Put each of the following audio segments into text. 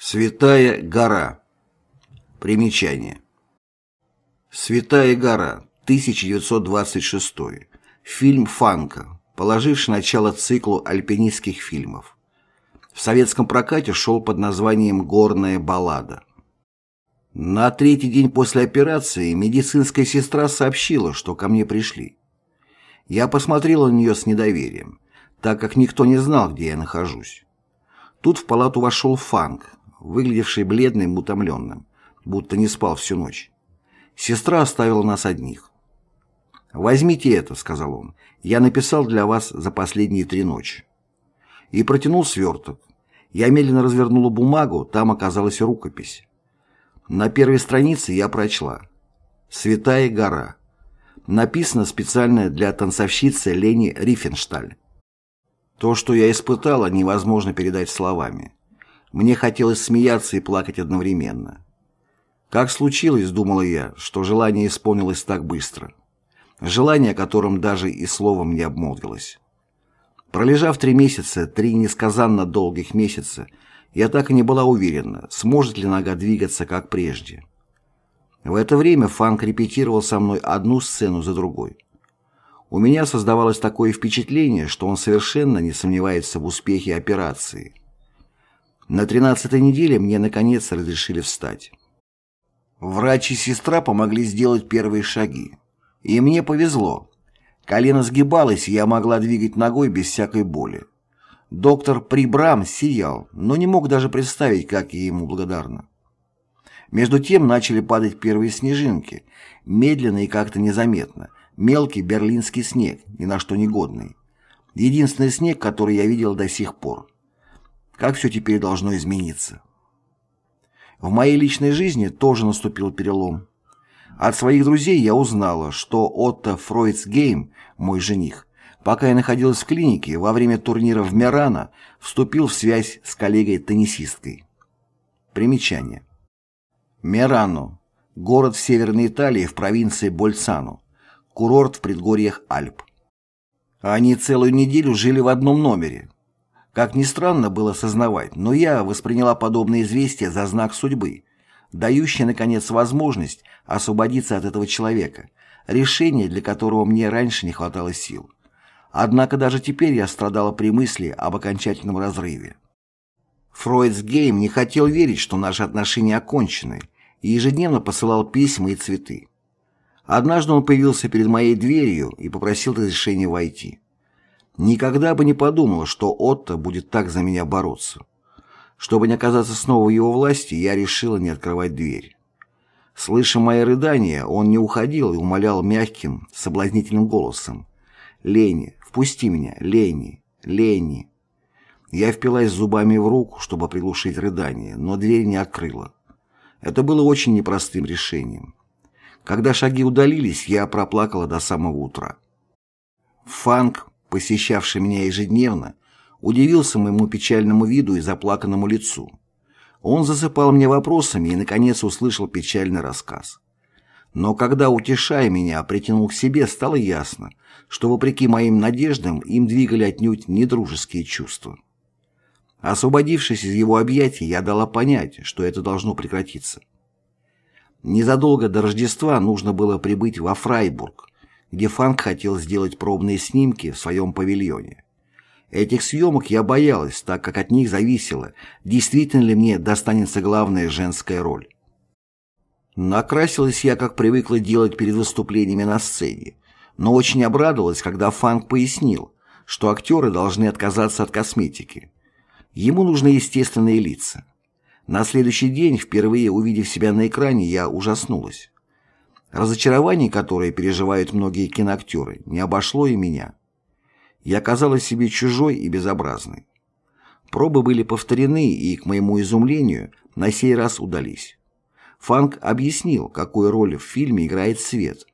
Святая гора. Примечание. Святая гора, 1926. Фильм Фанка, положивший начало циклу альпинистских фильмов. В советском прокате шел под названием «Горная баллада». На третий день после операции медицинская сестра сообщила, что ко мне пришли. Я посмотрел на нее с недоверием, так как никто не знал, где я нахожусь. Тут в палату вошел Фанк, выглядевший бледным утомленным, будто не спал всю ночь. Сестра оставила нас одних. «Возьмите это», — сказал он, — «я написал для вас за последние три ночи». И протянул сверток. Я медленно развернула бумагу, там оказалась рукопись. На первой странице я прочла «Святая гора». Написано специально для танцовщицы Лени Рифеншталь. То, что я испытала, невозможно передать словами. Мне хотелось смеяться и плакать одновременно. Как случилось, думала я, что желание исполнилось так быстро. Желание, о котором даже и словом не обмолвилось. Пролежав три месяца, три несказанно долгих месяца, я так и не была уверена, сможет ли нога двигаться, как прежде. В это время Фанк репетировал со мной одну сцену за другой. У меня создавалось такое впечатление, что он совершенно не сомневается в успехе операции. На тринадцатой неделе мне наконец разрешили встать. Врач и сестра помогли сделать первые шаги. И мне повезло. Колено сгибалось, и я могла двигать ногой без всякой боли. Доктор Прибрам сиял, но не мог даже представить, как я ему благодарна. Между тем начали падать первые снежинки, медленно и как-то незаметно, мелкий берлинский снег, ни на что не годный. Единственный снег, который я видел до сих пор. Как все теперь должно измениться? В моей личной жизни тоже наступил перелом. От своих друзей я узнала, что Отто Фройцгейм, мой жених, пока я находилась в клинике, во время турнира в Мерано, вступил в связь с коллегой-теннисисткой. Примечание. Мерано – город в Северной Италии в провинции Больцано, курорт в предгорьях Альп. Они целую неделю жили в одном номере. Как ни странно было сознавать, но я восприняла подобное известие за знак судьбы, дающий, наконец, возможность освободиться от этого человека, решение для которого мне раньше не хватало сил. Однако даже теперь я страдала при мысли об окончательном разрыве. Фройдсгейм не хотел верить, что наши отношения окончены, и ежедневно посылал письма и цветы. Однажды он появился перед моей дверью и попросил разрешения войти. Никогда бы не подумал, что Отто будет так за меня бороться. Чтобы не оказаться снова в его власти, я решила не открывать дверь. Слыша мои рыдания, он не уходил и умолял мягким, соблазнительным голосом. «Лени, впусти меня, Лени, Лени». Я впилась зубами в руку, чтобы приглушить рыдание, но дверь не открыла. Это было очень непростым решением. Когда шаги удалились, я проплакала до самого утра. Фанк, посещавший меня ежедневно, удивился моему печальному виду и заплаканному лицу. Он засыпал мне вопросами и, наконец, услышал печальный рассказ. Но когда, утешая меня, притянул к себе, стало ясно, что, вопреки моим надеждам, им двигали отнюдь недружеские чувства. Освободившись из его объятий, я дала понять, что это должно прекратиться. Незадолго до Рождества нужно было прибыть во Фрайбург, где Фанк хотел сделать пробные снимки в своем павильоне. Этих съемок я боялась, так как от них зависело, действительно ли мне достанется главная женская роль. Накрасилась я, как привыкла делать перед выступлениями на сцене, но очень обрадовалась, когда Фанк пояснил, что актеры должны отказаться от косметики. Ему нужны естественные лица. На следующий день, впервые увидев себя на экране, я ужаснулась. Разочарование, которое переживают многие киноактеры, не обошло и меня. Я казалась себе чужой и безобразной. Пробы были повторены и, к моему изумлению, на сей раз удались. Фанк объяснил, какую роль в фильме играет свет.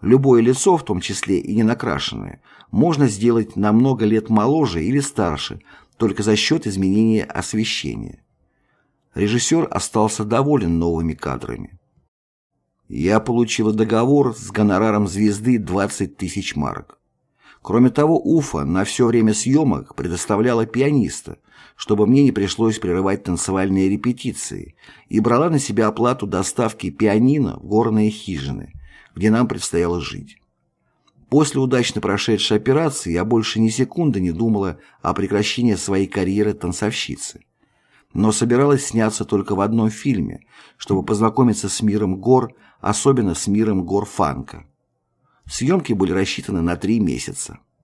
Любое лицо, в том числе и не накрашенное, можно сделать на много лет моложе или старше, только за счет изменения освещения. Режиссер остался доволен новыми кадрами. Я получила договор с гонораром звезды 20 тысяч марок. Кроме того, Уфа на все время съемок предоставляла пианиста, чтобы мне не пришлось прерывать танцевальные репетиции, и брала на себя оплату доставки пианино в горные хижины, где нам предстояло жить. После удачно прошедшей операции я больше ни секунды не думала о прекращении своей карьеры танцовщицы. Но собиралась сняться только в одном фильме, чтобы познакомиться с миром гор, особенно с миром гор фанка. Съемки были рассчитаны на три месяца.